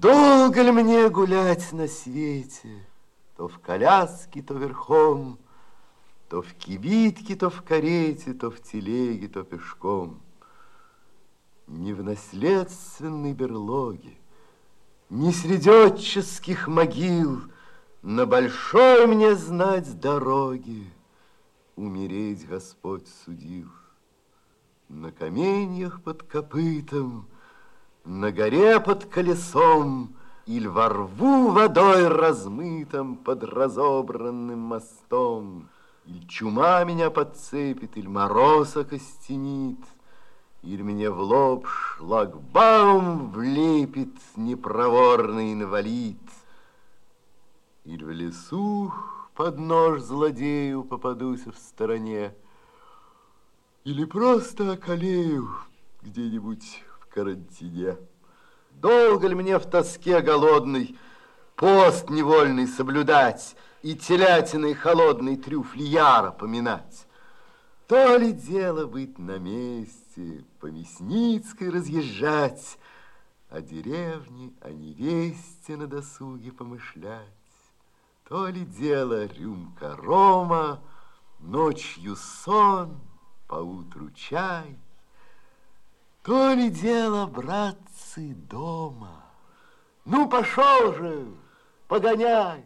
Долго ли мне гулять на свете, То в коляске, то верхом, То в кибитке, то в карете, То в телеге, то пешком. Не в наследственной берлоге, Не среди отческих могил, На большой мне знать дороги Умереть Господь судил. На каменьях под копытом, На горе под колесом, Иль во рву водой размытом Под разобранным мостом, Иль чума меня подцепит, Иль мороз окостенит, Иль мне в лоб шлагбаум влепит Непроворный инвалид, Иль в лесу под нож злодею Попадусь в стороне, или просто околею где-нибудь карантине. Долго ли мне в тоске голодный пост невольный соблюдать и телятиной холодной трюфли яра поминать? То ли дело быть на месте, по Мясницкой разъезжать, о деревне, о невесте на досуге помышлять. То ли дело рюмка рома, ночью сон — поутру чай. То ли дело, братцы, дома. Ну, пошел же, погоняй.